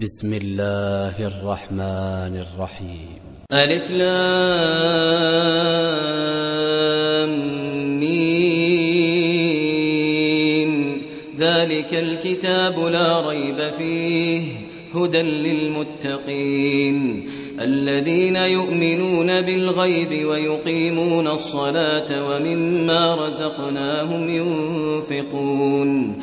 بسم الله الرحمن الرحيم. ألف لام ميم. ذلك الكتاب لا ريب فيه هدى للمتقين. الذين يؤمنون بالغيب ويقيمون الصلاة ومما رزقناهم ينفقون.